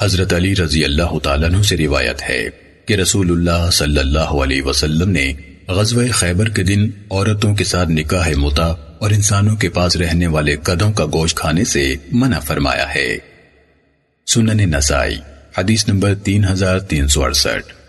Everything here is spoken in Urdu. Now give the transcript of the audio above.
حضرت علی رضی اللہ تعالیٰ عنہ سے روایت ہے کہ رسول اللہ صلی اللہ علیہ وسلم نے غزوہ خیبر کے دن عورتوں کے ساتھ نکاح متا اور انسانوں کے پاس رہنے والے قدوں کا گوشت کھانے سے منع فرمایا ہے۔ سنن نسائی، حدیث نمبر تین ہزار تین سو اڑسٹھ۔